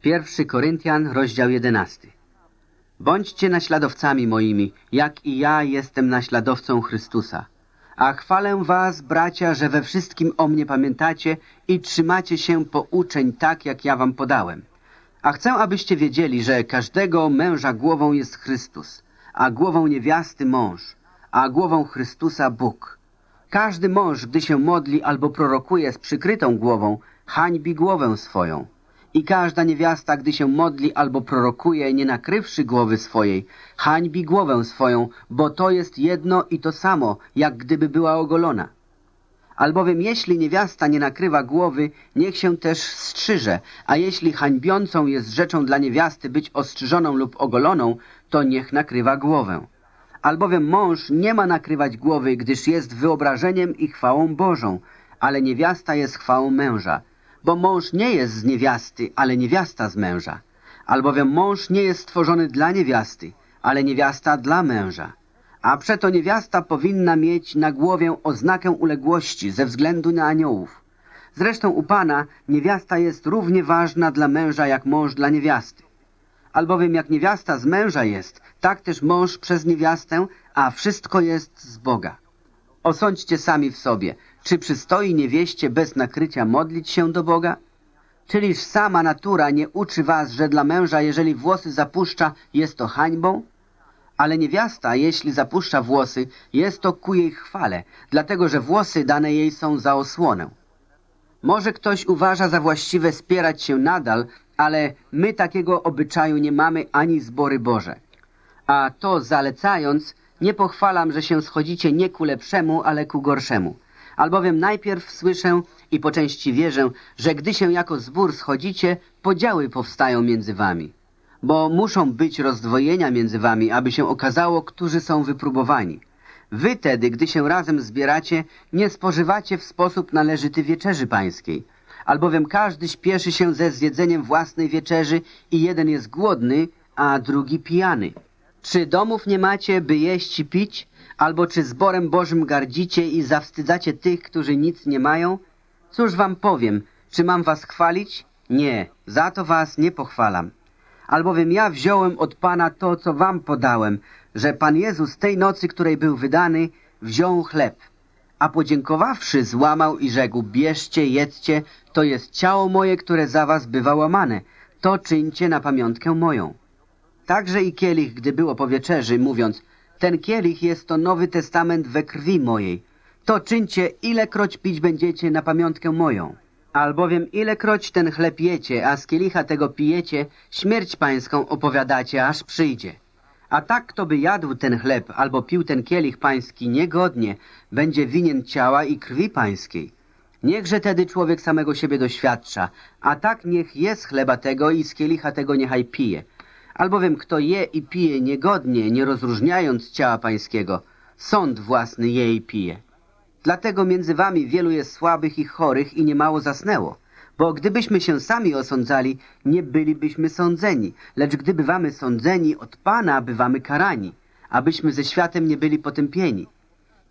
Pierwszy Koryntian, rozdział 11. Bądźcie naśladowcami moimi, jak i ja jestem naśladowcą Chrystusa. A chwalę was, bracia, że we wszystkim o mnie pamiętacie i trzymacie się pouczeń tak, jak ja wam podałem. A chcę, abyście wiedzieli, że każdego męża głową jest Chrystus, a głową niewiasty mąż, a głową Chrystusa Bóg. Każdy mąż, gdy się modli albo prorokuje z przykrytą głową, hańbi głowę swoją. I każda niewiasta, gdy się modli albo prorokuje, nie nakrywszy głowy swojej, hańbi głowę swoją, bo to jest jedno i to samo, jak gdyby była ogolona. Albowiem jeśli niewiasta nie nakrywa głowy, niech się też strzyże, a jeśli hańbiącą jest rzeczą dla niewiasty być ostrzyżoną lub ogoloną, to niech nakrywa głowę. Albowiem mąż nie ma nakrywać głowy, gdyż jest wyobrażeniem i chwałą Bożą, ale niewiasta jest chwałą męża. Bo mąż nie jest z niewiasty, ale niewiasta z męża. Albowiem mąż nie jest stworzony dla niewiasty, ale niewiasta dla męża. A przeto niewiasta powinna mieć na głowie oznakę uległości ze względu na aniołów. Zresztą u Pana niewiasta jest równie ważna dla męża jak mąż dla niewiasty. Albowiem jak niewiasta z męża jest, tak też mąż przez niewiastę, a wszystko jest z Boga. Osądźcie sami w sobie, czy przystoi niewieście bez nakrycia modlić się do Boga? Czyliż sama natura nie uczy was, że dla męża, jeżeli włosy zapuszcza, jest to hańbą? Ale niewiasta, jeśli zapuszcza włosy, jest to ku jej chwale, dlatego że włosy dane jej są za osłonę. Może ktoś uważa za właściwe spierać się nadal, ale my takiego obyczaju nie mamy ani zbory Boże. A to zalecając, nie pochwalam, że się schodzicie nie ku lepszemu, ale ku gorszemu. Albowiem najpierw słyszę i po części wierzę, że gdy się jako zbór schodzicie, podziały powstają między wami. Bo muszą być rozdwojenia między wami, aby się okazało, którzy są wypróbowani. Wy tedy, gdy się razem zbieracie, nie spożywacie w sposób należyty wieczerzy pańskiej. Albowiem każdy śpieszy się ze zjedzeniem własnej wieczerzy i jeden jest głodny, a drugi pijany. Czy domów nie macie, by jeść i pić? Albo czy zborem Bożym gardzicie i zawstydzacie tych, którzy nic nie mają? Cóż wam powiem, czy mam was chwalić? Nie, za to was nie pochwalam. Albowiem ja wziąłem od Pana to, co wam podałem, że Pan Jezus tej nocy, której był wydany, wziął chleb, a podziękowawszy złamał i rzekł, bierzcie, jedzcie, to jest ciało moje, które za was bywa łamane, to czyńcie na pamiątkę moją. Także i kielich, gdy było po wieczerzy, mówiąc, ten kielich jest to Nowy Testament we krwi mojej. To czyńcie, ilekroć pić będziecie na pamiątkę moją. Albowiem ilekroć ten chleb jecie, a z kielicha tego pijecie, śmierć pańską opowiadacie, aż przyjdzie. A tak, kto by jadł ten chleb albo pił ten kielich pański niegodnie, będzie winien ciała i krwi pańskiej. Niechże tedy człowiek samego siebie doświadcza, a tak niech jest chleba tego i z kielicha tego niechaj pije. Albowiem kto je i pije niegodnie, nie rozróżniając ciała pańskiego, sąd własny je i pije. Dlatego między wami wielu jest słabych i chorych i niemało zasnęło. Bo gdybyśmy się sami osądzali, nie bylibyśmy sądzeni, lecz gdy bywamy sądzeni od Pana, bywamy karani, abyśmy ze światem nie byli potępieni.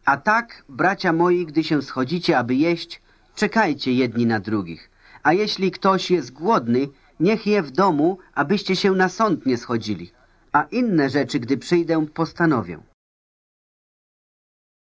A tak, bracia moi, gdy się schodzicie, aby jeść, czekajcie jedni na drugich. A jeśli ktoś jest głodny, niech je w domu, abyście się na sąd nie schodzili. A inne rzeczy, gdy przyjdę, postanowię.